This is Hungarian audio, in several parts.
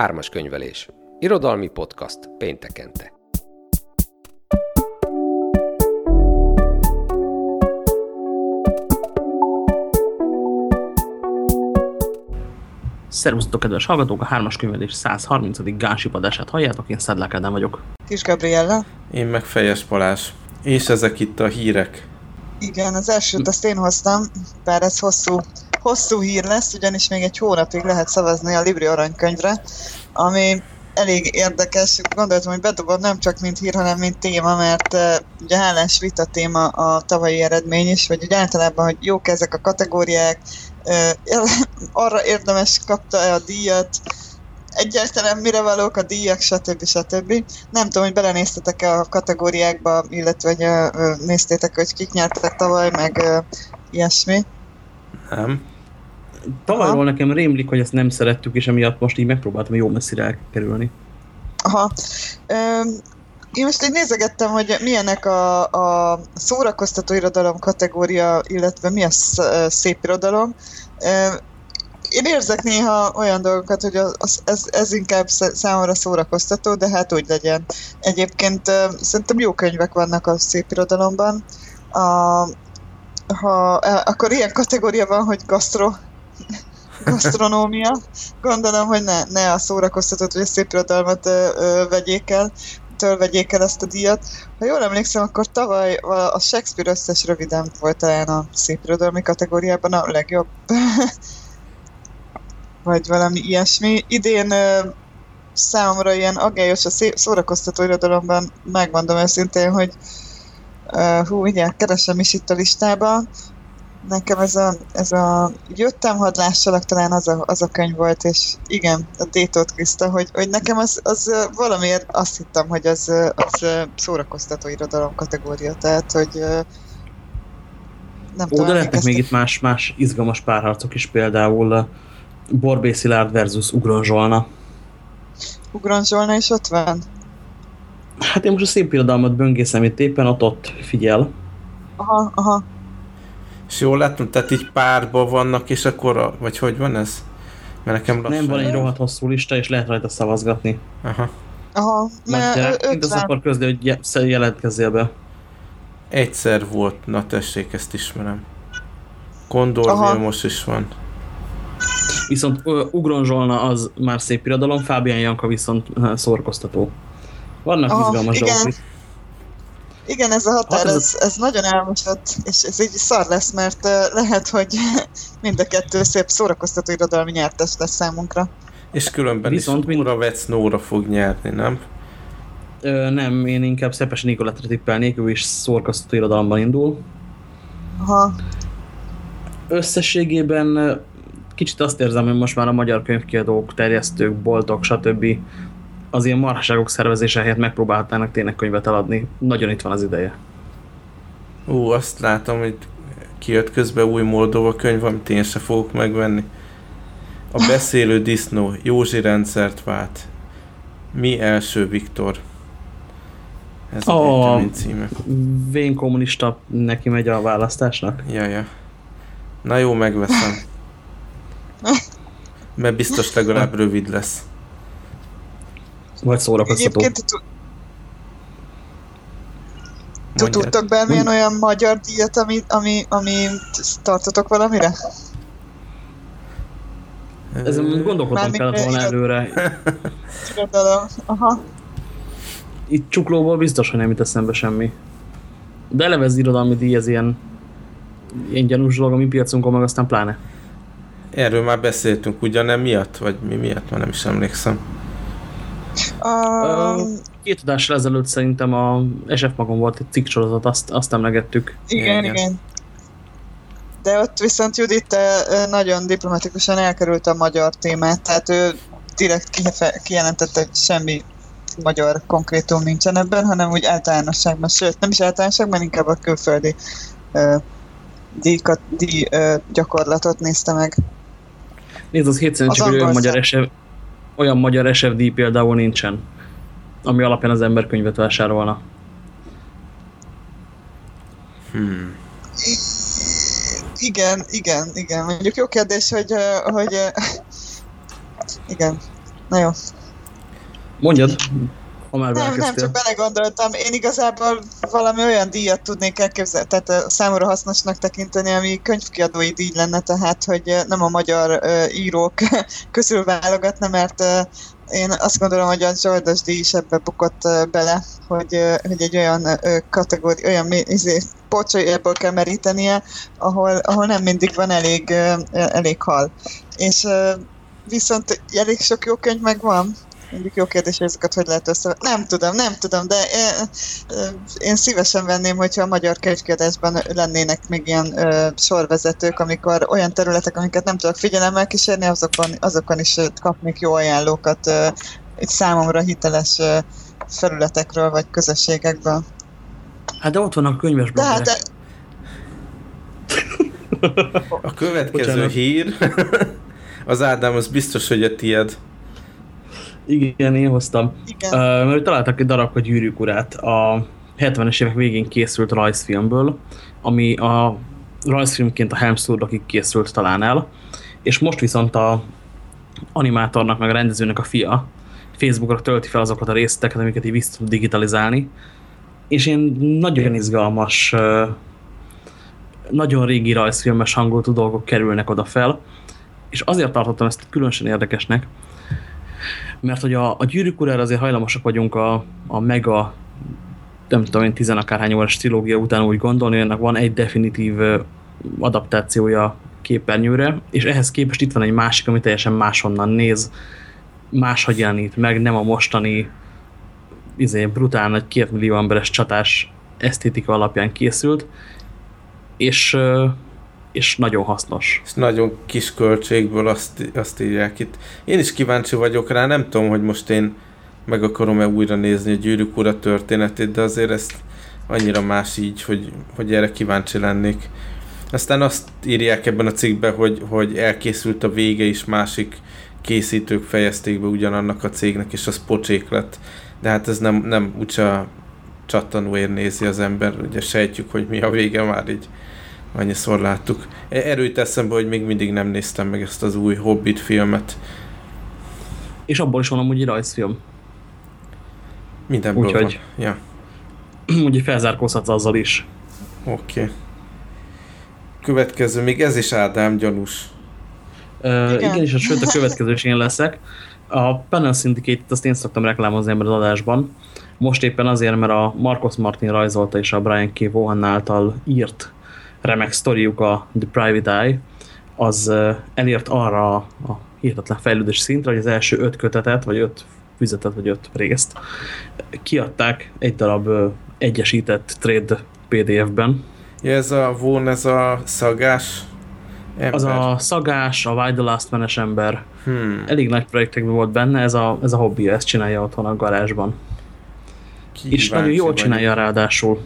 Ármas könyvelés. Irodalmi podcast péntekente. Szervusztok, kedves hallgatók! A hármas könyvelés 130. Gánsi padását halljátok, én Szedlák Ádám vagyok. Kis Gabriella. Én meg Fejes Balázs. És ezek itt a hírek. Igen, az elsőt azt én hoztam, bár ez hosszú, hosszú hír lesz, ugyanis még egy hónapig lehet szavazni a Libri aranykönyvre, ami elég érdekes. Gondoltam, hogy bedobom nem csak mint hír, hanem mint téma, mert uh, ugye hálás vita téma a tavalyi eredmény is, vagy úgy általában, hogy jók ezek a kategóriák, uh, arra érdemes kapta-e a díjat, egyáltalán mire valók a díjak, stb. stb. Nem tudom, hogy belenéztetek-e a kategóriákba, illetve hogy uh, néztétek, hogy kik nyertek tavaly, meg uh, ilyesmi. Nem. Tavalyról nekem rémlik, hogy ezt nem szerettük, és emiatt most így megpróbáltam jó messzire elkerülni. Aha. Ö, én most így nézegettem, hogy milyenek a, a szórakoztató irodalom kategória, illetve mi a szép irodalom. Én érzek néha olyan dolgokat, hogy az, ez, ez inkább számomra szórakoztató, de hát úgy legyen. Egyébként szerintem jó könyvek vannak a szép irodalomban. A, ha, akkor ilyen kategória van, hogy gasztro gasztronómia. Gondolom, hogy ne, ne a szórakoztatót vagy a szép irodalmat vegyék el, től el ezt a díjat. Ha jól emlékszem, akkor tavaly a Shakespeare összes röviden volt talán a szép irodalmi kategóriában a legjobb. vagy valami ilyesmi. Idén ö, számomra ilyen aggályos a szép, szórakoztató irodalomban, megmondom őszintén, hogy uh, hú, igen, keresem is itt a listában, nekem ez a, ez a jöttem hadlássalak talán az a, az a könyv volt, és igen, a Détót Kriszta, hogy, hogy nekem az, az valamiért azt hittem, hogy az, az szórakoztató irodalom kategória, tehát, hogy nem Ó, tudom, de lehetnek még itt más, más izgalmas párharcok is, például Borbé Szilárd versus Ugron Zsolna. Ugron Zsolna is ott van? Hát én most a szép irodalmat böngészem itt éppen, ott ott figyel. Aha, aha. És jól látom, tehát így párban vannak, és akkor, a, vagy hogy van ez? Mert nekem lassan... Nem, van egy rohadt hosszú lista, és lehet rajta szavazgatni. Aha. Aha, mert... mert mind az akar közli, hogy jelentkezzél be. Egyszer volt, na tessék, ezt ismerem. Kondor most is van. Viszont Ugron Zsolna az már szép irodalom, Fábián Janka viszont szórakoztató. Vannak Aha, izgalmas dolgok. Igen, ez a határ, hát ez, ez, ez nagyon elmosott, és ez így szar lesz, mert lehet, hogy mind a kettő szép szórakoztató irodalmi nyertes lesz számunkra. És különben Viszont is Nóra Vec Nóra fog nyerni, nem? Ö, nem, én inkább Szepes Nikoletre tippelnék, ő is szórakoztató irodalomban indul. Aha. Összességében kicsit azt érzem, hogy most már a magyar könyvkiadók, terjesztők, boltok, stb az ilyen marhaságok szervezése helyett megpróbáltának tényleg könyvet eladni. Nagyon itt van az ideje. Ú, azt látom, hogy kijött közben új Moldova könyv, amit én se fogok megvenni. A beszélő disznó, Józsi rendszert vált. Mi első Viktor? Ez a, a címe. Vén kommunista neki megy a választásnak? Ja, ja. Na jó, megveszem. Mert biztos legalább rövid lesz. Vagy szórakoztató. Egyébként tudtok bármilyen olyan magyar díjat, ami, ami, ami tartotok valamire? Ezen gondolkodtam kellett volna előre. Aha. Itt csuklóból biztos, hogy nem jut eszembe semmi. De eleve az irodalmi díj, ez ilyen, ilyen gyanús dolog a mi piacunkon, meg aztán pláne. Erről már beszéltünk, ugyanem miatt? Vagy mi miatt? Már nem is emlékszem. Um, Két adással ezelőtt szerintem a SF magon volt egy cikksorozat, azt, azt emlegettük. Igen, igen. De ott viszont Judit nagyon diplomatikusan elkerült a magyar témát, tehát ő direkt kijelentette, hogy semmi magyar konkrétum nincsen ebben, hanem úgy általánosságban, sőt nem is általánosságban, inkább a külföldi uh, díjkat, díj uh, gyakorlatot nézte meg. Nézd, az hétszerűen csak olyan magyar, SF, olyan magyar SFD például nincsen, ami alapján az ember könyvet vásárolna. Hmm. Igen, igen, igen. Mondjuk jó kérdés, hogy, hogy igen. Na jó. Mondjad, már Nem, nem, csak belegondoltam. Én igazából valami olyan díjat tudnék elképzelni, tehát ö, számomra hasznosnak tekinteni, ami könyvkiadói díj lenne, tehát hogy nem a magyar írók közül válogatna, mert én azt gondolom, hogy a Zsoldos díj is ebbe bukott bele, hogy, hogy egy olyan kategóri, olyan izé, pocsolyából kell merítenie, ahol, ahol nem mindig van elég, elég hal. És viszont elég sok jó könyv megvan, Mondjuk jó kérdés, hogy ezeket hogy lehet össze... Nem tudom, nem tudom, de én, én szívesen venném, hogyha a magyar könyvkiadásban lennének még ilyen ö, sorvezetők, amikor olyan területek, amiket nem tudok figyelemmel kísérni, azokon, azokon is kapnék jó ajánlókat ö, egy számomra hiteles ö, felületekről vagy közösségekből. Hát de ott vannak a könyves De hát bloggerek. A következő Bocsánat. hír, az Ádám, az biztos, hogy a tied. Igen, én hoztam. igen, Uh, mert találtak egy darab gyűrűk urát. A 70-es évek végén készült rajzfilmből, ami a rajzfilmként a Helmsurdokig készült talán el, és most viszont a animátornak, meg a rendezőnek a fia Facebookra tölti fel azokat a részleteket, amiket így vissza tud digitalizálni, és ilyen nagyon izgalmas, nagyon régi rajzfilmes hangulatú dolgok kerülnek oda fel, és azért tartottam ezt különösen érdekesnek, mert hogy a, a gyűrűk urára azért hajlamosak vagyunk a, a mega nem tudom én, tizenakárhány órás trilógia után úgy gondolni, hogy ennek van egy definitív adaptációja képernyőre, és ehhez képest itt van egy másik, ami teljesen máshonnan néz, máshogy jelenít meg, nem a mostani izé, brutál nagy két millió emberes csatás esztétika alapján készült, és, és nagyon hasznos. És nagyon kis költségből azt, azt írják itt. Én is kíváncsi vagyok rá, nem tudom, hogy most én meg akarom-e újra nézni a Gyűrűk Ura történetét, de azért ezt annyira más így, hogy, hogy erre kíváncsi lennék. Aztán azt írják ebben a cikkben, hogy, hogy elkészült a vége is, másik készítők fejezték be ugyanannak a cégnek, és az pocsék lett. De hát ez nem, nem úgyse csattanóért nézi az ember, ugye sejtjük, hogy mi a vége már így annyiszor láttuk. E- Erőt eszembe, hogy még mindig nem néztem meg ezt az új Hobbit filmet. És abból is van amúgy rajzfilm. Mindenből Úgyhogy- van. Ja, Úgyhogy felzárkózhatsz azzal is. oké. Okay. Következő, még ez is Ádám gyanús. Uh, Igen. igen, és a sőt a következő is én leszek. A Panel Syndicate-t azt én szoktam reklámozni ebben az adásban. Most éppen azért, mert a Marcos Martin rajzolta és a Brian K. Vaughan által írt remek sztoriuk a The Private Eye, az elért arra a hihetetlen fejlődés szintre, hogy az első öt kötetet, vagy öt füzetet, vagy öt részt kiadták egy darab egyesített trade PDF-ben. Ja, ez a von, ez a szagás ember. Az a Szagás, a Why the Last Man-es ember, Hmm, elég nagy projektekben volt benne, ez a, ez a hobbi, ezt csinálja otthon a garázsban. és nagyon jól kíváncsi csinálja ráadásul.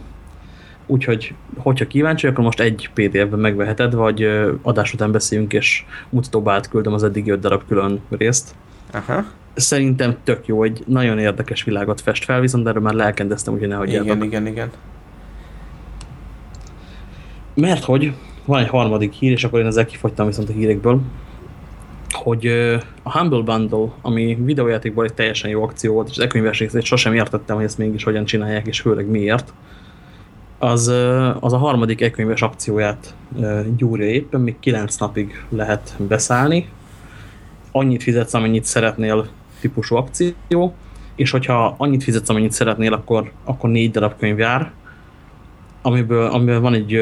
Úgyhogy, hogyha kíváncsi, akkor most egy PDF-ben megveheted, vagy adás után beszéljünk, és mutatóba átküldöm az eddig öt darab külön részt. Aha, Szerintem tök jó, egy nagyon érdekes világot fest fel, viszont erről már lelkendeztem, úgyhogy ne hagyjátok. igen, igen, igen. Mert hogy van egy harmadik hír, és akkor én ezzel kifogytam viszont a hírekből, hogy a Humble Bundle, ami videójátékból egy teljesen jó akció volt, és az e-könyves részét sosem értettem, hogy ezt mégis hogyan csinálják, és főleg miért, az, az a harmadik e-könyves akcióját gyúrja éppen, még 9 napig lehet beszállni. Annyit fizetsz, amennyit szeretnél típusú akció, és hogyha annyit fizetsz, amennyit szeretnél, akkor, akkor négy darab könyv jár, amiből, amiből van egy,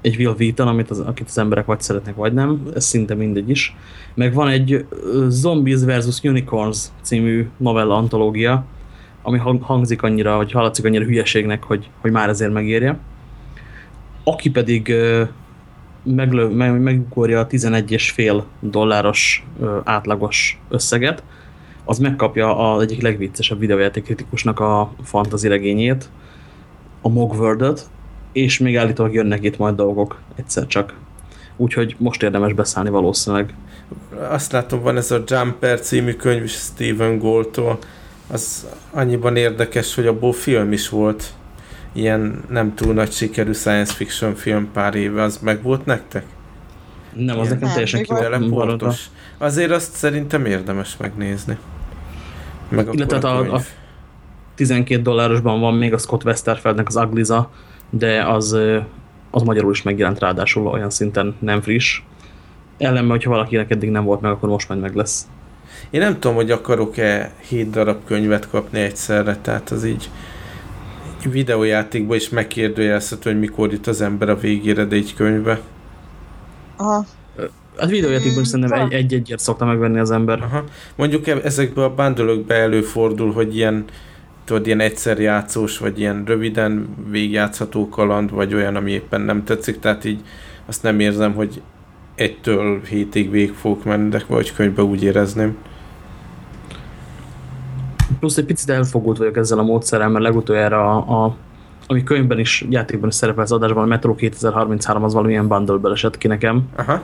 egy Will Wheaton, amit az, akit az emberek vagy szeretnek, vagy nem, ez szinte mindegy is. Meg van egy Zombies vs. Unicorns című novella antológia, ami hang- hangzik annyira, vagy hallatszik annyira hülyeségnek, hogy, hogy már ezért megérje. Aki pedig meg, megugorja a 11,5 dolláros átlagos összeget, az megkapja az egyik legviccesebb videójáték kritikusnak a fantasy regényét, a Mogworld-öt, és még állítólag jönnek itt majd dolgok egyszer csak. Úgyhogy most érdemes beszállni valószínűleg. Azt látom, van ez a Jumper című könyv Stephen Goldtól. Az annyiban érdekes, hogy abból film is volt. Ilyen nem túl nagy sikerű science fiction film pár éve. Az meg volt nektek? Nem, az nekem teljesen. Teleportos. Azért azt szerintem érdemes megnézni. Meg Illetve a, a, a 12 dollárosban van még a Scott Westerfeldnek az Agliza, de az, az magyarul is megjelent ráadásul olyan szinten nem friss. Ellenben, hogyha valakinek eddig nem volt meg, akkor most majd meg lesz. Én nem tudom, hogy akarok-e 7 darab könyvet kapni egyszerre, tehát az így egy videójátékban is megkérdőjelezhető, hogy mikor jut az ember a végére, de egy könyvbe. Aha. Hát videójátékban Mm, szerintem talán. egy- egy-egyet szokta megvenni az ember. Aha. Mondjuk e- ezekből a bundle előfordul, hogy ilyen tudod, ilyen egyszer játszós, vagy ilyen röviden végigjátszható kaland, vagy olyan, ami éppen nem tetszik, tehát így azt nem érzem, hogy egytől hétig végig fogok menni, de vagy könyvbe úgy érezném. Plusz egy picit elfogult vagyok ezzel a módszerrel, mert legutoljára a, a ami könyvben is, játékban is szerepel az adásban, a Metro 2033 az valamilyen bundle esett ki nekem, Aha.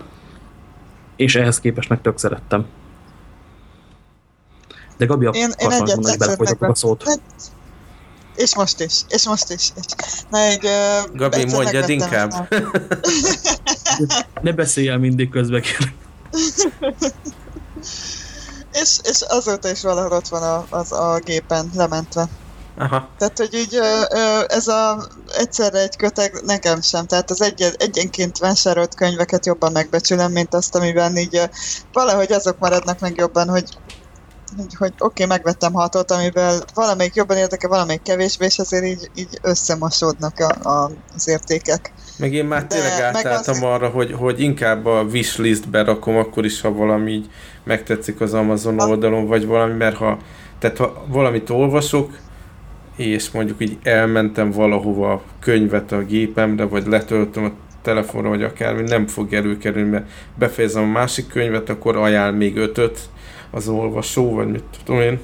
és ehhez képest meg tök szerettem. De Gabi, Én, én egyet mondani, tetszett belefolytatok a szót. És most is, és most is. És, na, egy, uh, Gabi, mondjad inkább. Ne beszélj el mindig közbe, kérlek. és, és azóta is valahol ott van a, az a gépen lementve. Aha. Tehát, hogy így ö, ö, ez a egyszerre egy köteg nekem sem. Tehát az egy, egyenként vásárolt könyveket jobban megbecsülöm, mint azt, amiben így ö, valahogy azok maradnak meg jobban, hogy hogy, hogy oké, okay, megvettem hatot, amiből valamelyik jobban érdekel, valamelyik kevésbé, és azért így, így összemosódnak a, a, az értékek. Meg én már De tényleg átálltam az- arra, hogy, hogy inkább a wishlistbe rakom, akkor is, ha valami így megtetszik az Amazon oldalon, vagy valami, mert ha, tehát ha valamit olvasok, és mondjuk így elmentem valahova a könyvet a gépemre, vagy letöltöm a telefonra, vagy akármi, nem fog előkerülni, mert befejezem a másik könyvet, akkor ajánl még ötöt az olvasó, vagy mit tudom én,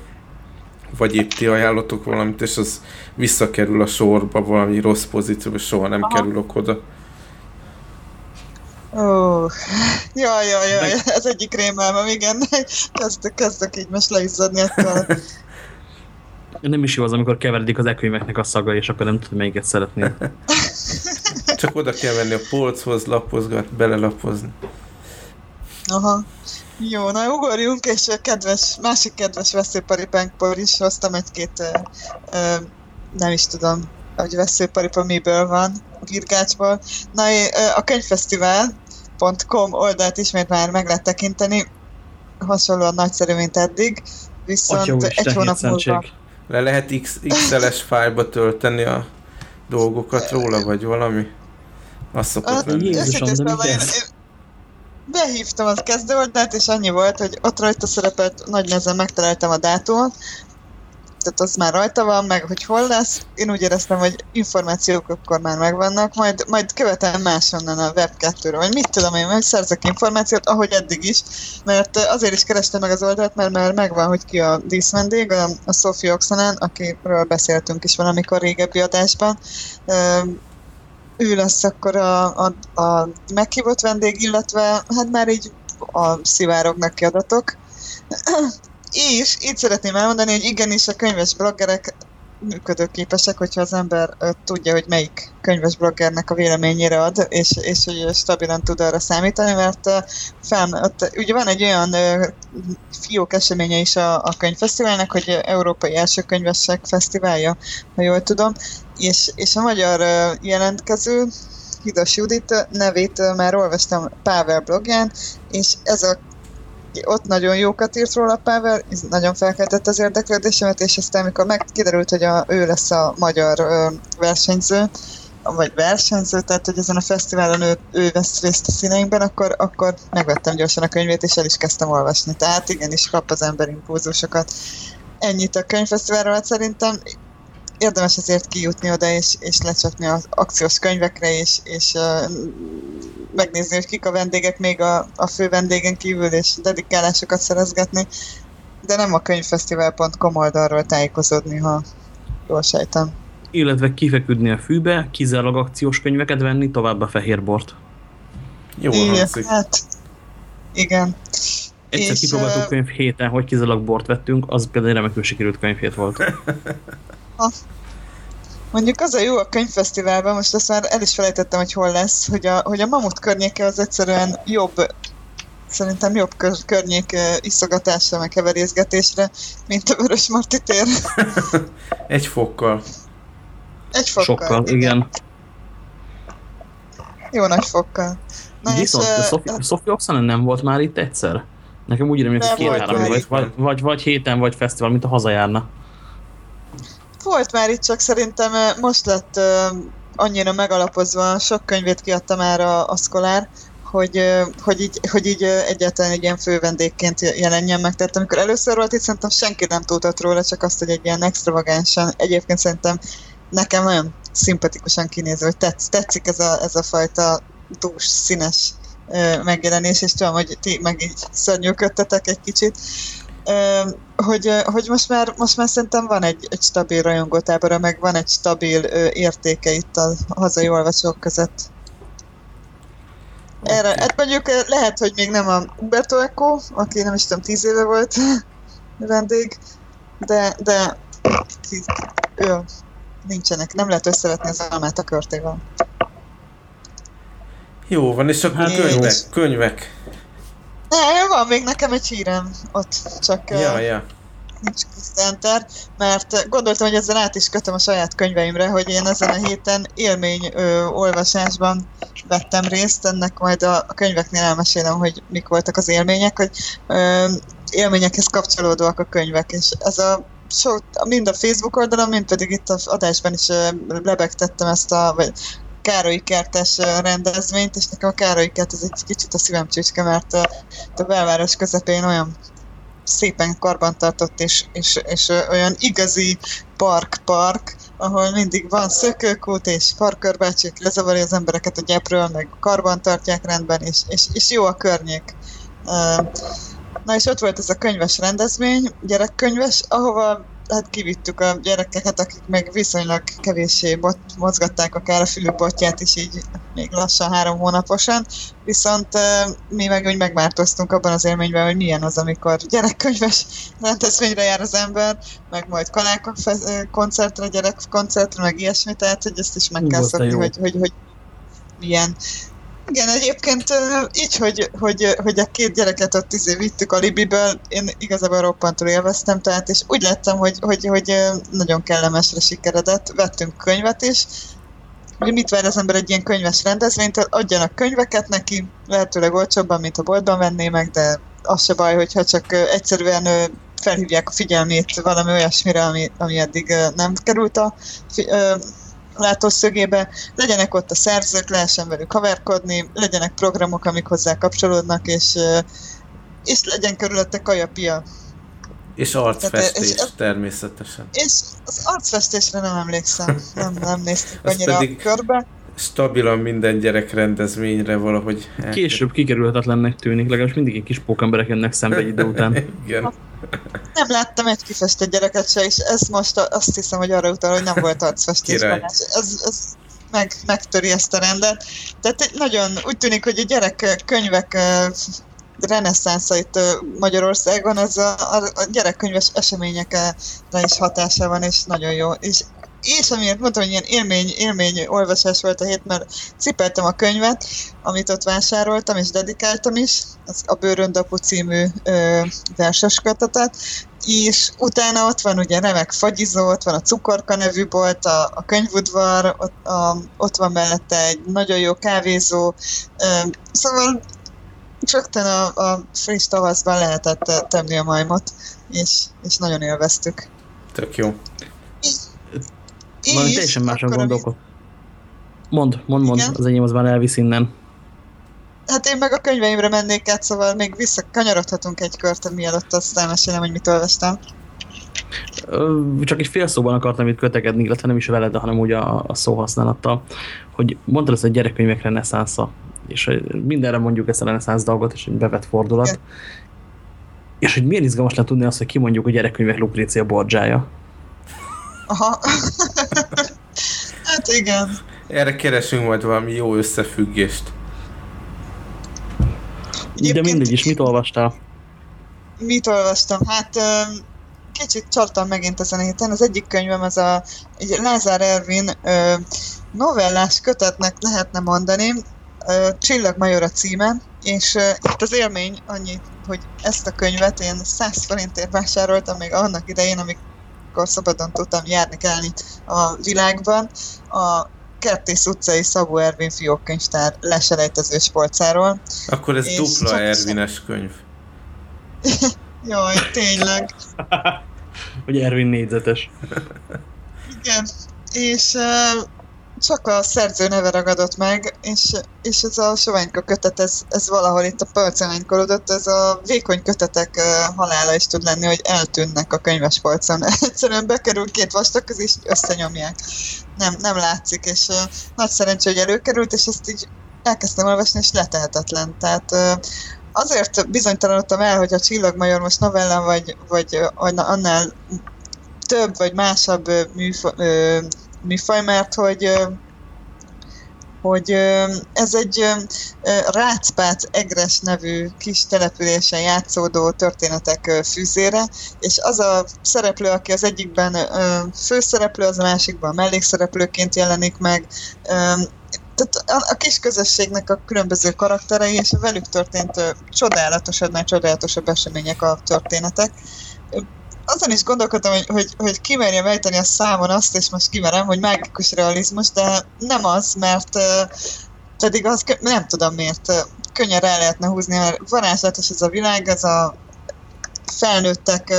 vagy épp ti ajánlotok valamit, és az visszakerül a sorba valami rossz pozícióba, soha nem Aha. kerülök oda. Ó, jaj, jaj, jaj, ez egyik rémálmam, igen. Kezdek, kezdek így most leizzadni ettől. Nem is jó az, amikor keveredik az ekönyveknek a szaga, és akkor nem tudod, melyiket szeretnél. Csak oda kell menni a polchoz, lapozgat, belelapozni. Aha. Jó, na ugorjunk, és a kedves, másik kedves veszélyparipánkból is hoztam egy-két, nem is tudom, hogy veszélyparipa miből van, Girgácsból. Na, é- ö, könyvfesztivál.com oldalt ismét már meg lehet tekinteni, hasonlóan nagyszerű, mint eddig, viszont Atya egy hónap múlva... Le lehet X, XLS fájlba tölteni a dolgokat róla, vagy valami? Azt szokott Hát, lenni. Jézusom, én, én behívtam az kezdőoldalt, és annyi volt, hogy ott rajta szerepelt, nagy nehezen megtaláltam a dátumot, tehát az már rajta van, meg hogy hol lesz. Én úgy éreztem, hogy információk akkor már megvannak, majd, majd követem máshonnan a Web2-ről, vagy mit tudom én, meg szerzek információt, ahogy eddig is, mert azért is kerestem meg az oldalt, mert már megvan, hogy ki a díszvendég, a, a Sophie Oxanen, akiről beszéltünk is valamikor régebbi adásban. Ő lesz akkor a, a, a meghívott vendég, illetve hát már így a szivárognak ki adatok. És így szeretném elmondani, hogy igenis a könyves bloggerek működőképesek, hogyha az ember tudja, hogy melyik könyves bloggernek a véleményére ad, és, és hogy stabilan tud arra számítani, mert ö, fel, ott, ugye van egy olyan fiók eseménye is a, a könyvfesztiválnak, hogy Európai Első Könyvesek Fesztiválja, ha jól tudom, és, és a magyar jelentkező, Hidas Judit nevét már olvastam Pável blogján, és ez a ott nagyon jókat írt róla Pável, ez nagyon felkeltett az érdeklődésemet, és aztán amikor meg kiderült, hogy a, ő lesz a magyar ö, versenyző, vagy versenyző, tehát hogy ezen a fesztiválon ő, ő vesz részt a színeinkben, akkor, akkor megvettem gyorsan a könyvét, és el is kezdtem olvasni. Tehát igenis kap az ember impulzusokat. Ennyit a könyvfesztiválról, hát szerintem érdemes azért kijutni oda, és, és lecsapni az akciós könyvekre, és, és uh, megnézni, hogy kik a vendégek még a, a fő vendégen kívül, és dedikálásokat szerezgetni, de nem a könyvfesztivál.com oldalról tájékozódni, ha jól sejtem. Illetve kifeküdni a fűbe, kizárólag akciós könyveket venni, tovább a fehérbort. Jó Igen, hangzik. hát igen. Egyszer És, kipróbáltuk könyv héten, hogy kizárólag bort vettünk, az például remekül sikerült könyvhét volt. Mondjuk az a jó a könyvfesztiválban, most azt már el is felejtettem, hogy hol lesz, hogy a, hogy a Mamut környéke az egyszerűen jobb szerintem jobb kör, környék iszogatásra, meg keverészgetésre, mint a Vörös Marti tér. Egy fokkal. Egy fokkal. Sokkal, igen. Jó nagy fokkal. Na Viszont és, Sophie, Sophie Oxanen nem volt már itt egyszer? Nekem úgy rémlik, hogy Nem, két-három volt vagy, vagy, vagy héten, vagy fesztivál, mint a hazajárna. Volt már itt, csak szerintem most lett annyira megalapozva, sok könyvét kiadta már a, a Szkolár, hogy, hogy így, hogy így egyáltalán egy ilyen fővendégként jelenjen meg. Tehát amikor először volt itt, szerintem senki nem tudott róla, csak azt, hogy egy ilyen extravagánsan. Egyébként szerintem nekem nagyon szimpatikusan kinéző, hogy tetsz, tetszik ez a, ez a fajta dús, színes megjelenés, és tudom, hogy ti meg így szörnyűködtetek egy kicsit. Hogy, hogy most már, most már szerintem van egy, egy stabil rajongótábora, meg van egy stabil ö, értéke itt a hazai olvasók között. Erre, hát mondjuk lehet, hogy még nem a Umberto Eco, aki nem is tudom, tíz éve volt vendég, de, de ő, nincsenek, nem lehet összevetni az almát a körtével. Jó van, és akkor Hát jó. könyvek, könyvek. Ne, van még nekem egy hírem. Ott, csak Ja, ja. nincs Center, mert gondoltam, hogy ezzel át is kötöm a saját könyveimre, hogy én ezen a héten élmény ö, olvasásban vettem részt, ennek majd a, a könyveknél elmesélem, hogy mik voltak az élmények, hogy ö, élményekhez kapcsolódóak a könyvek, és ez a so, mind a Facebook oldalon, mind pedig itt az adásban is ö, lebegtettem ezt a, vagy Károlyi kertes rendezvényt, és nekem a Károlyi kert ez egy kicsit a szívem csücske, mert a belváros közepén olyan szépen karbantartott és, és, és olyan igazi park-park, ahol mindig van szökőkút, és parkörbácsik lezavarja az embereket a gyepről, meg karban tartják rendben, és, és, és jó a környék. Na és ott volt ez a könyves rendezvény, gyerekkönyves, ahova hát kivittük a gyerekeket, akik meg viszonylag kevéssé bot, mozgatták akár a fülükbotját is így még lassan három hónaposan, viszont mi meg úgy megváltoztunk abban az élményben, hogy milyen az, amikor gyerekkönyves rendezvényre jár az ember, meg majd kaláka koncertre, gyerekkoncertre, meg ilyesmi, tehát hogy ezt is meg kell szokni, hogy, hogy, hogy milyen. Igen, egyébként így, hogy, hogy, hogy a két gyereket ott izé vittük a Libiből, én igazából roppantul élveztem, tehát és úgy lettem, hogy, hogy, hogy nagyon kellemesre sikeredett, vettünk könyvet is, hogy mit vár az ember egy ilyen könyves rendezvényt, adjanak könyveket neki, lehetőleg olcsóbban, mint a boltban venné meg, de az se baj, hogyha csak egyszerűen felhívják a figyelmét valami olyasmire, ami, ami eddig nem került a látószögébe, legyenek ott a szerzők, lehessen velük haverkodni, legyenek programok, amik hozzá kapcsolódnak, és, és legyen körülötte kajapia. És Tehát, arcfestés és ez- természetesen. És az arcfestésre nem emlékszem, nem, nem néztük annyira pedig- körbe. Stabilan minden gyerek rendezvényre valahogy... el- Később kikerülhetetlennek tűnik, legalábbis mindig egy kis pókemberek jönnek szembe egy idő után. Igen. Nem láttam egy kifestett gyereket se, és ez most azt hiszem, hogy arra utal, hogy nem volt arcfestés. Király. Balázs. Ez, ez meg, megtöri ezt a rendet. Tehát nagyon úgy tűnik, hogy a gyerek ö, könyvek ö, reneszánsza itt ö, Magyarországon, ez a, a, a gyerekkönyves eseményekre is hatása van, és nagyon jó. És és amiért mondtam, hogy ilyen élmény, élmény olvasás volt a hét, mert cipeltem a könyvet, amit ott vásároltam, és dedikáltam is, az a Bőröndapu című ö, verses kötetet, és utána ott van ugye remek fagyizó, ott van a Cukorka nevű bolt, a, a könyvudvar, ott, a, ott van mellette egy nagyon jó kávézó, ö, szóval rögtön a, a friss tavaszban lehetett temni a majmot, és, és nagyon élveztük. Tök jó. És teljesen máson akkor, ami- gondolkod. Mond, mond, mond, Igen? az enyém az már elvisz innen. Hát én meg a könyveimre mennék át, szóval még visszakanyarodhatunk egy kört, mielőtt azt elmesélem, hogy mit olvastam. Csak egy fél szóban akartam itt kötekedni, illetve nem is veled, hanem úgy a, a szóhasználattal, hogy mondtad ezt a gyerekkönyvek reneszánsza, és mindenre mondjuk ezt a reneszánsz dolgot, és egy bevett fordulat. Igen. És hogy milyen izgalmas lenne tudni azt, hogy ki mondjuk a gyerekkönyvek Lukrécia Borgiája. Aha. hát igen. Erre keresünk majd valami jó összefüggést. De Egyébként- mindegy is, mit olvastál? Mit olvastam? Hát kicsit csaltam megint ezen a héten. Az egyik könyvem az a egy Lázár Ervin novellás kötetnek lehetne mondani. Csillagmajor a címe, és itt az élmény annyi, hogy ezt a könyvet én 100 forintért vásároltam még annak idején, amikor szabadon tudtam járni kelni a világban. A Kertész utcai Szabó Ervin fiókkönyvtár leselejtezős polcáról. Akkor ez dupla Ervines könyv. Jaj, tényleg. Hogy Ervin négyzetes. Igen, és uh, csak a szerző neve ragadott meg, és, és ez a soványka kötet, ez, ez valahol itt a polcon ánkorodott, ez a vékony kötetek halála is tud lenni, hogy eltűnnek a könyves polcon. Egyszerűen bekerül két vastag közé, és összenyomják. Nem, nem látszik, és uh, nagy szerencsé, hogy előkerült, és ezt így elkezdtem olvasni, és letehetetlen. Tehát uh, azért bizonytalanodtam el, hogy a Csillagmajor most novella, vagy, vagy annál több, vagy másabb műfaj, műfaj mert hogy hogy ez egy Rácpác Egres nevű kis településen játszódó történetek fűzére, és az a szereplő, aki az egyikben főszereplő, az a másikban mellékszereplőként jelenik meg, tehát a, kis közösségnek a különböző karakterei és a velük történt csodálatosabb, csodálatosabb események a történetek. Azon is gondolkodtam, hogy, hogy, hogy kimerjem ejteni a számon azt, és most kimerem, hogy mágikus realizmus, de nem az, mert pedig az, nem tudom miért, könnyen rá lehetne húzni, mert varázslatos ez a világ, ez a felnőttek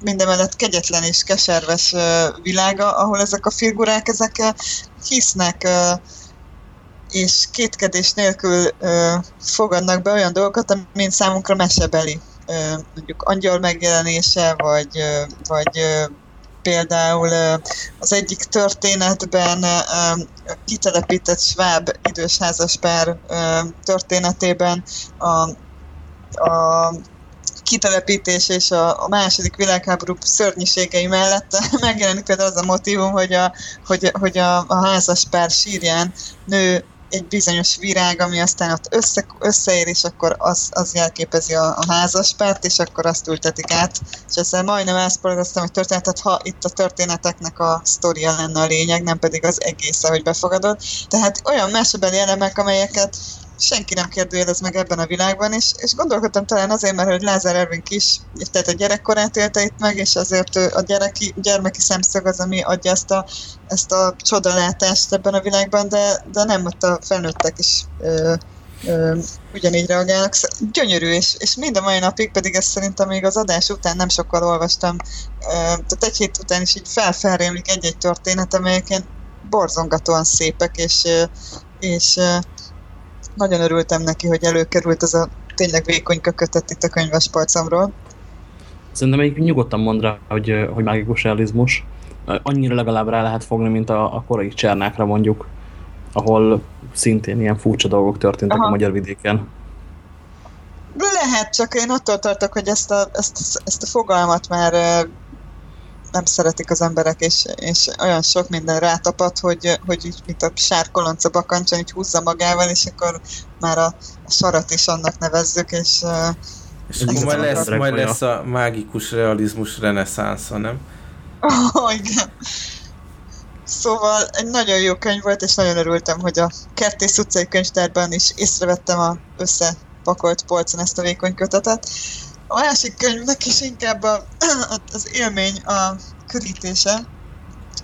mindemellett kegyetlen és keserves világa, ahol ezek a figurák, ezek hisznek és kétkedés nélkül fogadnak be olyan dolgokat, mint számunkra mesebeli. Mondjuk angyal megjelenése, vagy, vagy például az egyik történetben kitelepített sváb idős házaspár történetében a, a kitelepítés és a, a második világháború szörnyiségei mellett megjelenik például az a motivum, hogy a, hogy, hogy a, a házas pár sírján nő egy bizonyos virág, ami aztán ott össze, összeér, és akkor az, az jelképezi a, a házaspárt, és akkor azt ültetik át. És ezzel majdnem elszporodoztam, hogy történetet, ha itt a történeteknek a sztoria lenne a lényeg, nem pedig az egész, hogy befogadod. Tehát olyan mesebeli elemek, amelyeket senki nem kérdőjelez meg ebben a világban, és, és gondolkodtam talán azért, mert hogy Lázár Ervin kis, tehát a gyerekkorát élte itt meg, és azért a gyereki, gyermeki szemszög az, ami adja ezt a, ezt a csodalátást ebben a világban, de, de nem ott a felnőttek is ö, ö, ugyanígy reagálnak. Gyönyörű, és, és mind a mai napig pedig ezt szerintem még az adás után nem sokkal olvastam, ö, tehát egy hét után is így felfelrémlik egy-egy történet, amelyek borzongatóan szépek, és, és nagyon örültem neki, hogy előkerült ez a tényleg vékony kötet itt a könyvespolcomról. Szerintem még nyugodtan mond rá, hogy, hogy mágikus realizmus. Annyira legalább rá lehet fogni, mint a, a korai csernákra mondjuk, ahol szintén ilyen furcsa dolgok történtek Aha. a magyar vidéken. Lehet, csak én attól tartok, hogy ezt a, ezt, ezt a fogalmat már nem szeretik az emberek, és, és olyan sok minden rátapad, hogy, hogy így, mint a sárkolonca bakancson, így húzza magával, és akkor már a, a sarat is annak nevezzük, és és akkor majd lesz, majd lesz a mágikus realizmus reneszánsza, nem? Oh, igen. Szóval egy nagyon jó könyv volt, és nagyon örültem, hogy a Kertész utcai könyvtárban is észrevettem a összepakolt polcon ezt a vékony kötetet. A másik könyvnek is inkább a, az élmény a körítése,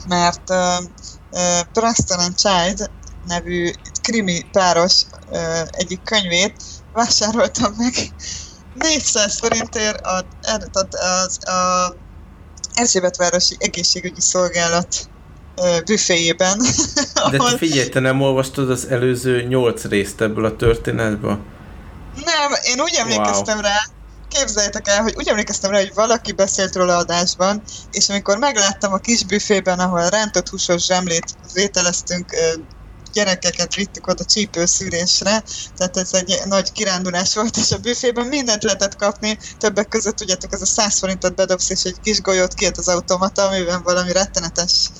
mert uh, uh, Preston and Child nevű krimi páros uh, egyik könyvét vásároltam meg 400 forintért a, a, a, a Erzsébetvárosi Egészségügyi Szolgálat büféjében. De ahol... figyelj, te nem olvastad az előző nyolc részt ebből a történetből? Nem, én úgy emlékeztem wow. rá, képzeljétek el, hogy úgy emlékeztem rá, hogy valaki beszélt róla adásban, és amikor megláttam a kis büfében, ahol rántott húsos zsemlét vételeztünk, gyerekeket vittük oda csípőszűrésre, tehát ez egy nagy kirándulás volt, és a büfében mindent lehetett kapni, többek között tudjátok, ez a 100 forintot bedobsz, és egy kis golyót kijött az automata, amiben valami rettenetes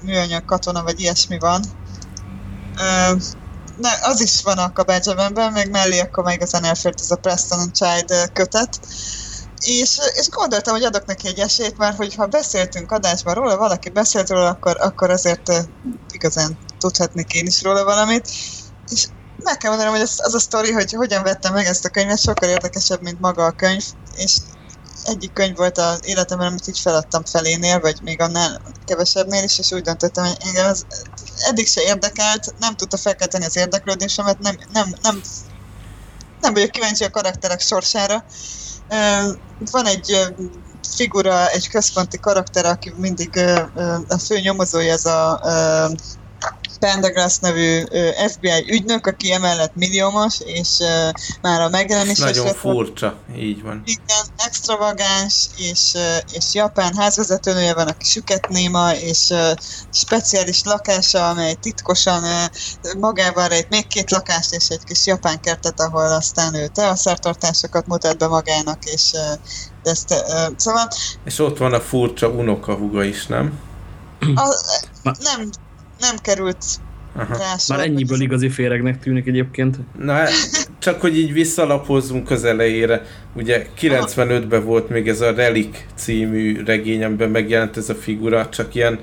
műanyag katona, vagy ilyesmi van ne, az is van a kabátzsebemben, meg mellé akkor meg igazán elfért ez a Preston Child kötet. És, és gondoltam, hogy adok neki egy esélyt, mert hogyha beszéltünk adásban róla, valaki beszélt róla, akkor, akkor azért igazán tudhatnék én is róla valamit. és meg kell mondanom, hogy az, az a sztori, hogy hogyan vettem meg ezt a könyvet, sokkal érdekesebb, mint maga a könyv, és egyik könyv volt az életemben, amit így feladtam felénél, vagy még annál kevesebbnél is, és úgy döntöttem, hogy engem az eddig se érdekelt, nem tudta felkelteni az érdeklődésemet, nem, nem, nem, nem vagyok kíváncsi a karakterek sorsára. Van egy figura, egy központi karakter, aki mindig a fő nyomozója, ez a Pendergrass nevű FBI ügynök, aki emellett milliómos, és már a megjelenés... Nagyon furcsa, így van. Igen, extravagáns, és, és japán házvezetőnője van, aki süket néma, és speciális lakása, amely titkosan magával rejt még két lakást, és egy kis japán kertet, ahol aztán ő teaszertartásokat mutat be magának, és ezt, szóval... És ott van a furcsa unokahuga is, nem? A, nem nem került Aha. Már ennyiből igazi féregnek tűnik egyébként. Na, csak hogy így visszalapozzunk az elejére. Ugye 95-ben volt még ez a Relic című regény, amiben megjelent ez a figura, csak ilyen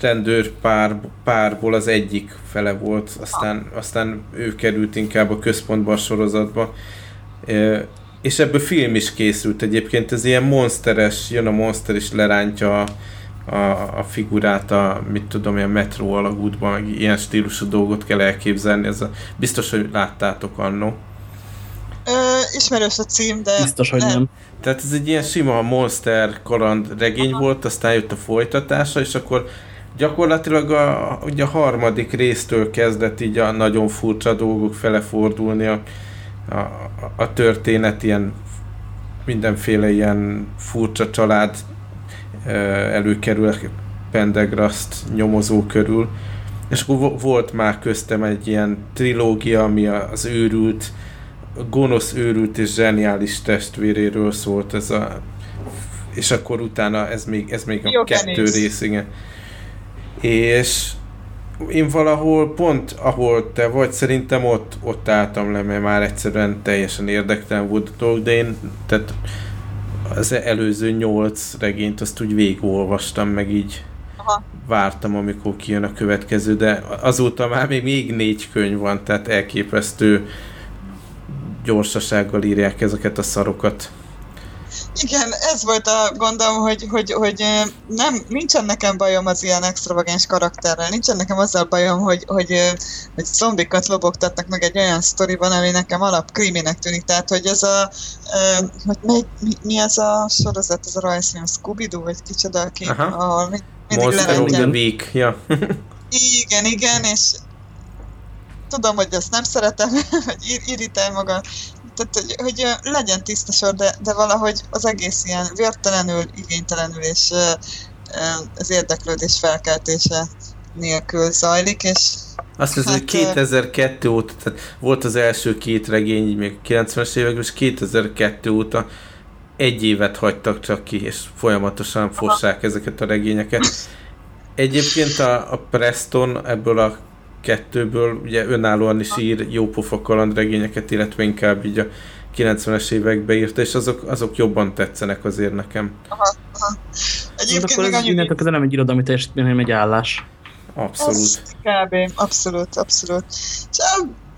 rendőr pár, párból az egyik fele volt, aztán, aztán ő került inkább a központba a sorozatba. E, és ebből film is készült egyébként, ez ilyen monsteres, jön a monster és lerántja a, a, a figurát a, mit tudom, ilyen metró alagútban, meg ilyen stílusú dolgot kell elképzelni. Ez a, biztos, hogy láttátok annó. Ismerős a cím, de... Biztos, hogy nem. nem. Tehát ez egy ilyen sima monster kaland regény Aha. volt, aztán jött a folytatása, és akkor gyakorlatilag a, ugye a harmadik résztől kezdett így a nagyon furcsa dolgok felefordulni a, a, a történet ilyen mindenféle ilyen furcsa család előkerül Pendergrast nyomozó körül, és akkor volt már köztem egy ilyen trilógia, ami az őrült, gonosz őrült és zseniális testvéréről szólt ez a és akkor utána ez még, ez még a Jó, kettő rész, igen. És én valahol pont, ahol te vagy, szerintem ott, ott álltam le, mert már egyszerűen teljesen érdektelen volt a dolog, de én, tehát az előző nyolc regényt azt úgy végigolvastam, meg így Aha. vártam, amikor kijön a következő, de azóta már még, még négy könyv van, tehát elképesztő gyorsasággal írják ezeket a szarokat. Igen, ez volt a gondom, hogy, hogy, hogy nem, nincsen nekem bajom az ilyen extravagáns karakterrel, nincsen nekem azzal bajom, hogy, hogy, hogy zombikat lobogtatnak meg egy olyan sztoriban, ami nekem alap kriminek tűnik, tehát hogy ez a, hogy mi, mi, mi ez a sorozat, ez a rajzfilm, Scooby-Doo, vagy kicsoda, aki, Aha. ahol mindig Monster of the Week, ja. igen, igen, és tudom, hogy ezt nem szeretem, hogy irritál maga tehát, hogy, hogy legyen tiszta sor, de, de valahogy az egész ilyen vértelenül, igénytelenül és az érdeklődés felkeltése nélkül zajlik, és azt hiszem, hát, hogy 2002 óta, tehát volt az első két regény, még 90-es években, és 2002 óta egy évet hagytak csak ki, és folyamatosan fossák ezeket a regényeket. Egyébként a, a Preston ebből a kettőből ugye önállóan is ír jó pofa kalandregényeket, illetve inkább így a 90-es évekbe írta, és azok, azok jobban tetszenek azért nekem. Aha, aha. Egyébként akkor ez innentől kezdve nem egy irodalmi teljesítmény, hanem egy állás. Abszolút. Az kb. Abszolút, abszolút. És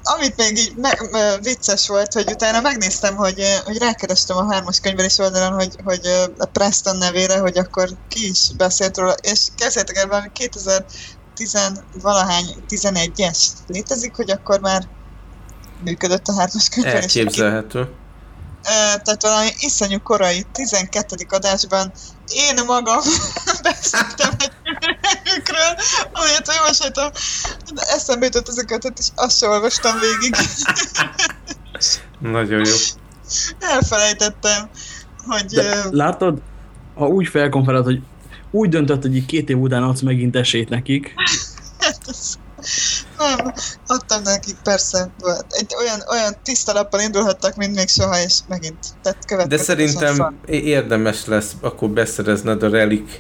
amit még így me, me, vicces volt, hogy utána megnéztem, hogy, hogy rákerestem a hármas könyvelés oldalon, hogy, hogy a Preston nevére, hogy akkor ki is beszélt róla, és kezdhetek ebben 2000 tizen-valahány, 11-es létezik, hogy akkor már működött a hármas könyvelés. Elképzelhető. Tehát valami iszonyú korai 12. adásban én magam beszéltem egy könyvekről, amelyet olvashatom. Eszembe jutott ezeket, és azt sem olvastam végig. Nagyon jó. Elfelejtettem, hogy... De, látod, ha úgy felkonferált, hogy úgy döntött, hogy így két év után adsz megint esélyt nekik. Nem, adtam nekik, persze. Egy olyan, olyan tiszta lappal indulhattak, mint még soha, és megint. Tehát De szerintem van. érdemes lesz akkor beszerezned a Relic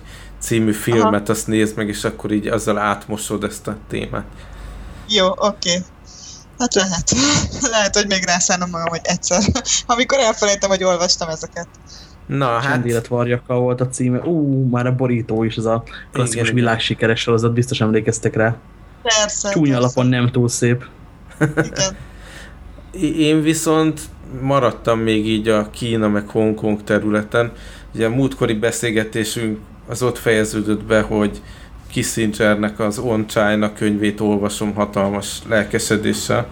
című filmet, Aha. azt nézd meg, és akkor így azzal átmosod ezt a témát. Jó, oké. Okay. Hát lehet. lehet, hogy még rászánom magam, hogy egyszer. Amikor elfelejtem, hogy olvastam ezeket. Na, hát... Csendélet varjaka volt a címe. Ú, már a borító is, ez a klasszikus világsikeres sorozat, biztos emlékeztek rá. Persze. Csúnya persze. alapon nem túl szép. Igen. Én viszont maradtam még így a Kína meg Hongkong területen. Ugye a múltkori beszélgetésünk az ott fejeződött be, hogy Kissingernek az On China könyvét olvasom hatalmas lelkesedéssel.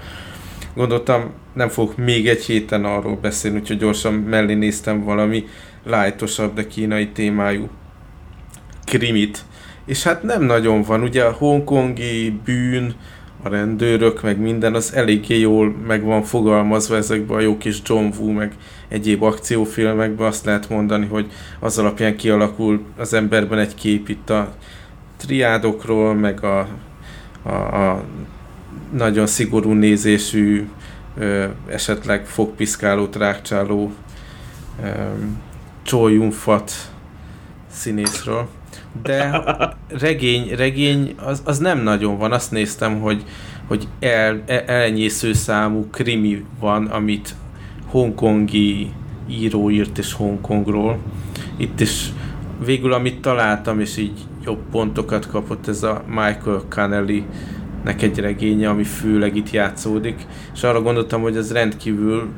Gondoltam, nem fogok még egy héten arról beszélni, úgyhogy gyorsan mellé néztem valami lájtosabb, de kínai témájú krimit. És hát nem nagyon van, ugye a hongkongi bűn, a rendőrök, meg minden, az eléggé jól meg van fogalmazva ezekben a jó kis John Woo, meg egyéb akciófilmekben azt lehet mondani, hogy az alapján kialakul az emberben egy kép itt a triádokról, meg a, a, a nagyon szigorú nézésű, esetleg fogpiszkáló, trákcsáló csójumfat színészről. De regény, regény az, az nem nagyon van. Azt néztem, hogy, hogy el, el, elenyésző számú krimi van, amit hongkongi író írt és Hongkongról. Itt is végül, amit találtam, és így jobb pontokat kapott ez a Michael Connelly nek egy regénye, ami főleg itt játszódik, és arra gondoltam, hogy ez rendkívül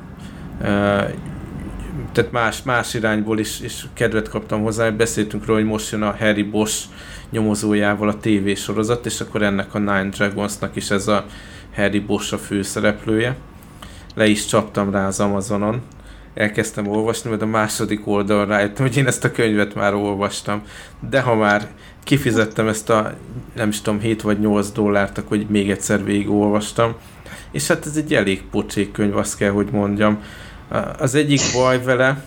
tehát más, más irányból is, is kedvet kaptam hozzá, beszéltünk róla, hogy most jön a Harry Bosch nyomozójával a tévésorozat, és akkor ennek a Nine Dragonsnak is ez a Harry Bosch a főszereplője. Le is csaptam rá az Amazonon, elkezdtem olvasni, mert a második oldalra rájöttem, hogy én ezt a könyvet már olvastam. De ha már kifizettem ezt a, nem is tudom, 7 vagy 8 dollárt, akkor még egyszer végigolvastam. És hát ez egy elég pocsék könyv, azt kell, hogy mondjam. Az egyik baj vele,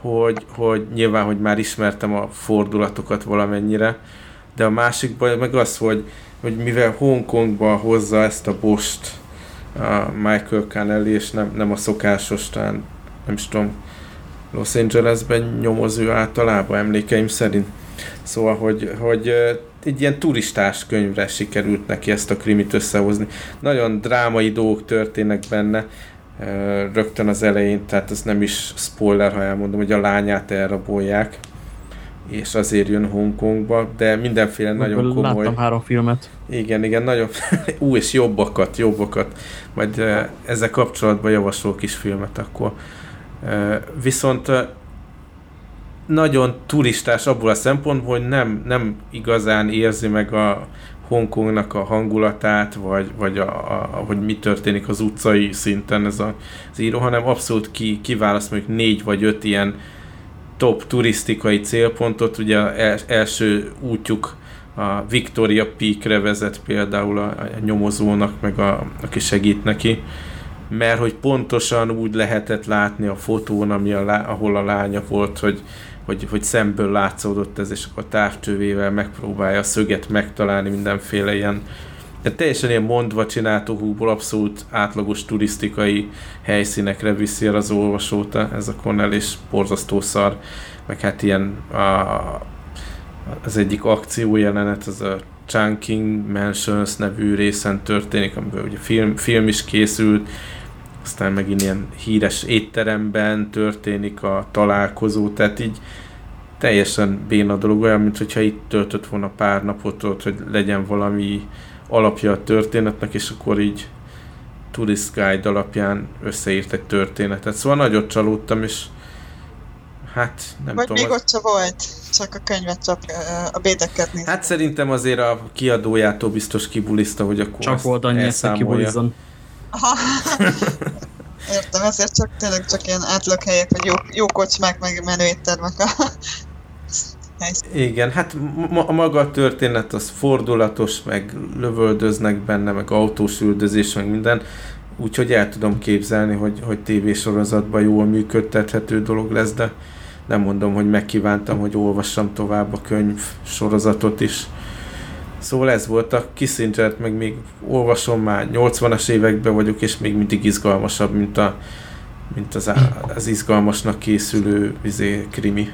hogy, hogy nyilván, hogy már ismertem a fordulatokat valamennyire, de a másik baj meg az, hogy, hogy mivel Hongkongba hozza ezt a bost a Michael Connelly, és nem, nem a szokásos, talán nem is tudom, Los Angelesben nyomozó általában emlékeim szerint. Szóval, hogy, hogy egy ilyen turistás könyvre sikerült neki ezt a krimit összehozni. Nagyon drámai dolgok történnek benne, rögtön az elején, tehát ez nem is spoiler, ha elmondom, hogy a lányát elrabolják, és azért jön Hongkongba, de mindenféle nagyon komoly... Láttam három filmet. Igen, igen, nagyon... Ú, és jobbakat, jobbakat. Majd ezzel kapcsolatban javaslok kis filmet akkor. Viszont nagyon turistás abból a szempontból, hogy nem, nem igazán érzi meg a Hongkongnak a hangulatát, vagy, vagy a, a, hogy mi történik az utcai szinten ez a, az író, hanem abszolút ki, kiválaszt mondjuk négy vagy öt ilyen top turisztikai célpontot, ugye az első útjuk a Victoria Peakre vezet például a, a nyomozónak, meg a, aki segít neki, mert hogy pontosan úgy lehetett látni a fotón, ami a, ahol a lánya volt, hogy hogy, hogy szemből látszódott ez, és akkor a távcsővével megpróbálja a szöget megtalálni mindenféle ilyen de teljesen ilyen mondva csináltókból abszolút átlagos turisztikai helyszínekre viszi el az olvasót ez a Cornell, és borzasztó szar, meg hát ilyen a, az egyik akció jelenet, az a Chunking Mansions nevű részen történik, amiből ugye film, film is készült, aztán megint ilyen híres étteremben történik a találkozó, tehát így teljesen béna dolog, olyan, mint hogyha itt töltött volna pár napot ott, hogy legyen valami alapja a történetnek, és akkor így Tourist Guide alapján összeírt egy történetet. Szóval nagyot csalódtam, és hát nem Vagy tudom. még az... ott se volt, csak a könyvet, csak a bédeket néztem. Hát szerintem azért a kiadójától biztos kibuliszta, hogy akkor Csak volt annyi, hogy kibulizzon. Aha. Értem, ezért csak tényleg csak ilyen átlaghelyek, vagy jó, jó kocsmák, meg menő éttermek a Igen, hát ma, a maga a történet az fordulatos, meg lövöldöznek benne, meg autós üldözés, meg minden, úgyhogy el tudom képzelni, hogy, hogy tévésorozatban jól működtethető dolog lesz, de nem mondom, hogy megkívántam, hogy olvassam tovább a könyv sorozatot is. Szóval ez volt a kissinger meg még olvasom már 80-as években vagyok, és még mindig izgalmasabb, mint, a, mint az, az izgalmasnak készülő vizé, krimi.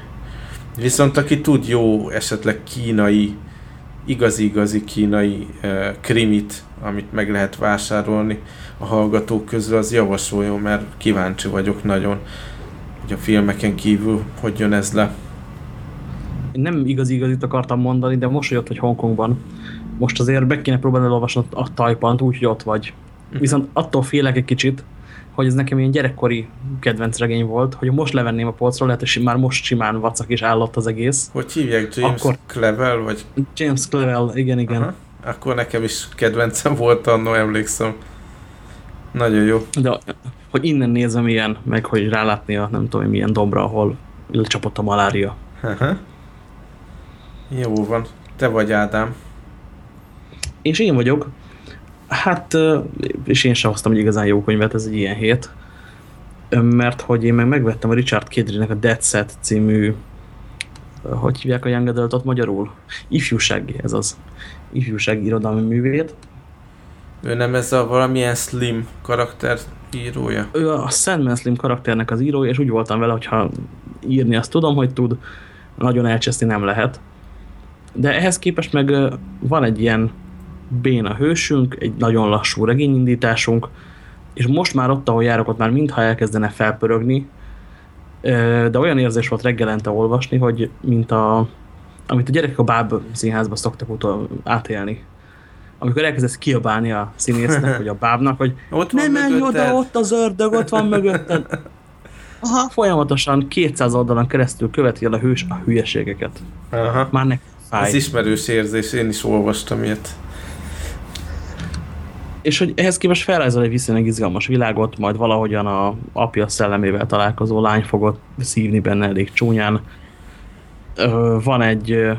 Viszont aki tud jó esetleg kínai, igazi-igazi kínai uh, krimit, amit meg lehet vásárolni a hallgatók közül, az javasoljon, mert kíváncsi vagyok nagyon, hogy a filmeken kívül hogy jön ez le. Én nem igazi-igazit akartam mondani, de most, hogy ott vagy Hongkongban, most azért be kéne próbálni elolvasni a tajpant úgy, hogy ott vagy. Viszont attól félek egy kicsit, hogy ez nekem ilyen gyerekkori kedvenc regény volt, hogy most levenném a polcról, lehet, hogy már most simán vacak és állott az egész. Hogy hívják? James Akkor... Clevel? Vagy... James Clevel, igen, igen. Aha. Akkor nekem is kedvencem volt annó, emlékszem. Nagyon jó. De hogy innen nézem ilyen, meg hogy rálátni a nem tudom milyen dombra, ahol lecsapott a malária. Aha. Jó van. Te vagy Ádám. És én vagyok. Hát, és én sem hoztam egy igazán jó könyvet, ez egy ilyen hét. Mert hogy én meg megvettem a Richard Kedrinek a Dead Set című hogy hívják a Young Adult-ot magyarul? Ifjúsági, ez az. Ifjúsági irodalmi művét. Ő nem ez a valamilyen Slim karakter írója? Ő a Sandman Slim karakternek az írója, és úgy voltam vele, hogyha írni azt tudom, hogy tud, nagyon elcseszni nem lehet. De ehhez képest meg van egy ilyen béna hősünk, egy nagyon lassú regényindításunk, és most már ott, ahol járok, ott már mintha elkezdene felpörögni, de olyan érzés volt reggelente olvasni, hogy mint a, amit a gyerekek a Báb színházba szoktak utol átélni. Amikor elkezdesz kiabálni a színésznek, vagy a bábnak, hogy ott nem menj oda, ott az ördög, ott van mögötted. Aha. Folyamatosan 200 oldalon keresztül követi el a hős a hülyeségeket. Aha. Már ne fáj. Ez ismerős érzés, én is olvastam ilyet és hogy ehhez képest felrajzol egy viszonylag izgalmas világot, majd valahogyan a apja szellemével találkozó lány fogott szívni benne elég csúnyán. Van egy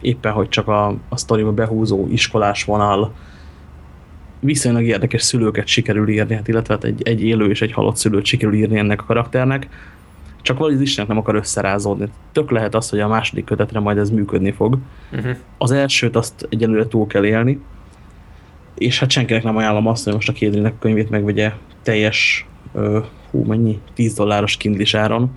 éppen, hogy csak a, a sztoriba behúzó iskolás vonal, viszonylag érdekes szülőket sikerül írni, hát illetve hát egy, egy élő és egy halott szülőt sikerül írni ennek a karakternek, csak valahogy az Istenek nem akar összerázódni. Tök lehet az, hogy a második kötetre majd ez működni fog. Uh-huh. Az elsőt azt egyelőre túl kell élni, és hát senkinek nem ajánlom azt, hogy most a Kédrinek könyvét megvegye teljes, uh, hú, mennyi, 10 dolláros kindlis áron,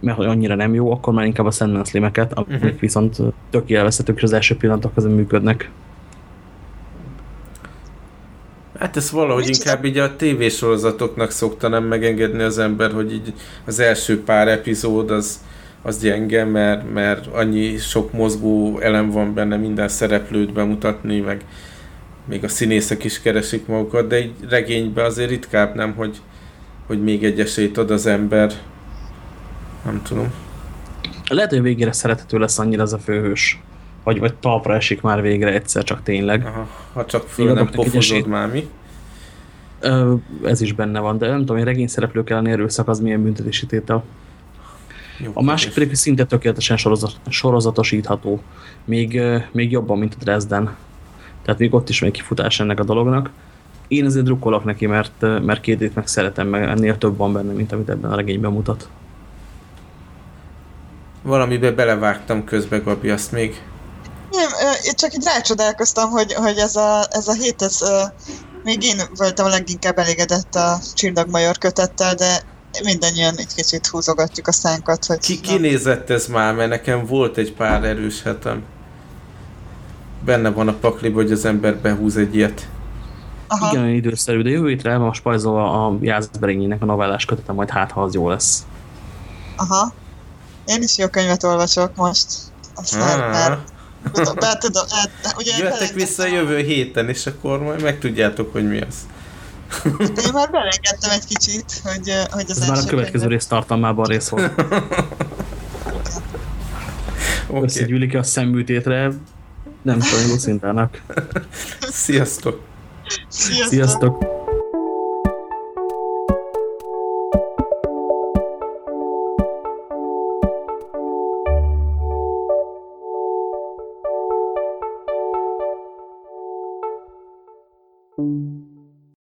mert hogy annyira nem jó, akkor már inkább a Sandman Slimeket, amik uh mhm. -huh. viszont tök élvezhetők, és az első pillanatok közben működnek. Hát ez valahogy inkább így a tévésorozatoknak szokta nem megengedni az ember, hogy így az első pár epizód az, az gyenge, mert, mert annyi sok mozgó elem van benne minden szereplőt bemutatni, meg még a színészek is keresik magukat, de egy regényben azért ritkább nem, hogy, hogy még egy esélyt ad az ember. Nem tudom. Lehet, hogy végére szerethető lesz annyira az a főhős. Vagy, vagy talpra esik már végre egyszer, csak tényleg. Aha, ha csak föl nem pofozod már mi. Ö, ez is benne van, de nem tudom, hogy regény szereplők ellen erőszak az milyen büntetési tétel. Jó, a másik pedig szinte tökéletesen sorozat, sorozatosítható. Még, még jobban, mint a Dresden. Tehát még ott is van egy kifutás ennek a dolognak. Én azért drukkolok neki, mert, mert két meg szeretem, meg ennél több van benne, mint amit ebben a regényben mutat. Valamibe belevágtam közbe, Gabi, azt még... Nem, én csak így rácsodálkoztam, hogy, hogy ez, a, ez a hét, ez, még én voltam a leginkább elégedett a Csillagmajor kötettel, de mindannyian egy kicsit húzogatjuk a szánkat. Hogy Ki, kinézett ez már, mert nekem volt egy pár erős hetem benne van a pakliba, hogy az ember behúz egy ilyet. Aha. Igen, időszerű, de jövő hétre el van spajzolva a Jászberényének a novellás kötete, majd hát, ha az jó lesz. Aha. Én is jó könyvet olvasok most. Aztán ah. már tudom, be, tudom, hát, ugye Jöttek vissza jövő héten, és akkor majd megtudjátok, hogy mi az. Én már belengedtem egy kicsit, hogy, hogy az Ez már a következő könyvet... rész tartalmában rész volt. okay. Összegyűlik a szemműtétre, nem tudom, Lucindának. Sziasztok! Sziasztok! Sziasztok.